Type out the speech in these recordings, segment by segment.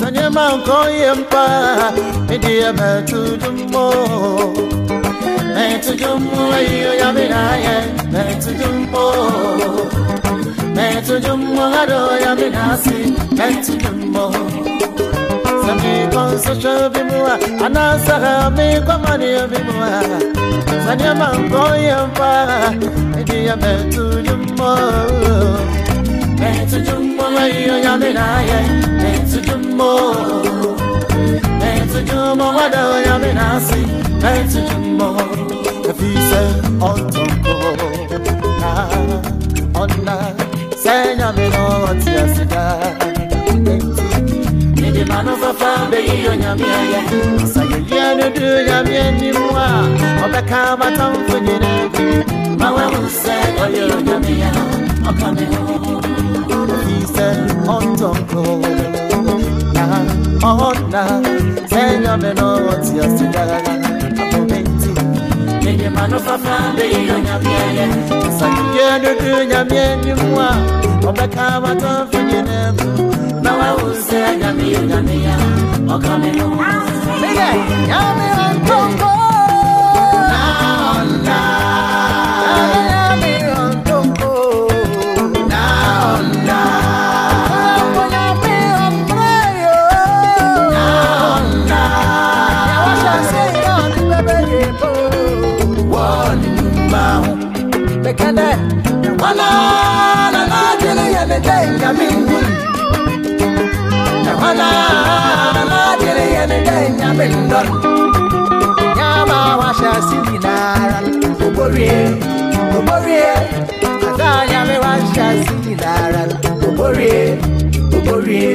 sanye manko yempa idiya metu jummo metu jummo ayo ya minaye metu jummo metu jummo ado ya minasi metu jummo sami konso bimwa anasa mi kwamani bimwa sanye manko yempa idiya metu jummo Metsujumo se otoko na ona senya mino tia sida Nidi manu fafa be yo nyamia ya Sayo yenu du nyamia ni mwa Obeka matamfu nyine Mawe use oyo nyamia Okame ho Ise otoko na ona Senya mino tia sida Yenye manofafa be yo nyamiye Sakiye dudu nyamiye nimwa Obeka watofu nyenebu Na wause nyamiye nyamiye bekede wana na na jele ya nete ya mingu wana na na jele ya nete ya bindon ya ma wa sha sinara oborie oborie ada ya me wa sha sinara oborie oborie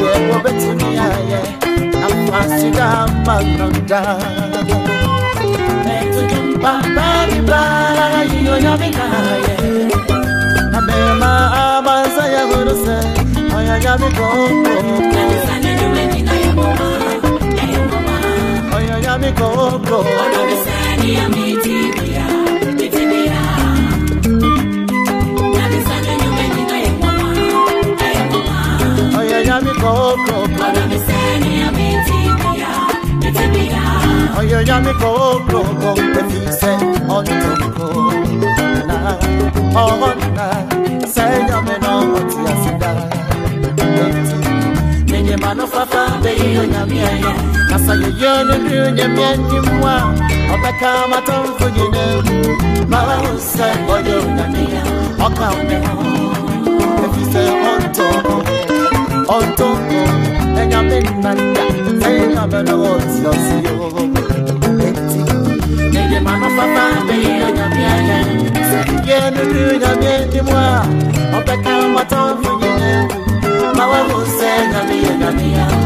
day go better me aye I'm passing down my granda Neto jumpa bari bari yo ya mi kaye Na be ma amansa ya buruse Oya ya mi koko ya mi koko Oya ya mi tibia Tibia koko Efise ontoko Na ona Senya me no oti asida Nenye mano fafa be yo nyamia ye Kasa ye yo no du nyamia nyimwa Obeka matamfu nyine Mawa use oyo nyamia Nenye mano fafa be yo nyamia ye Senya no du nyamia nyimwa Obeka matamfu nyine Mawa use nyamia nyamia Oka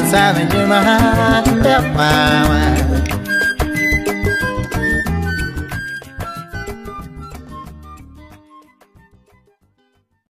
Wansana nyuma my mama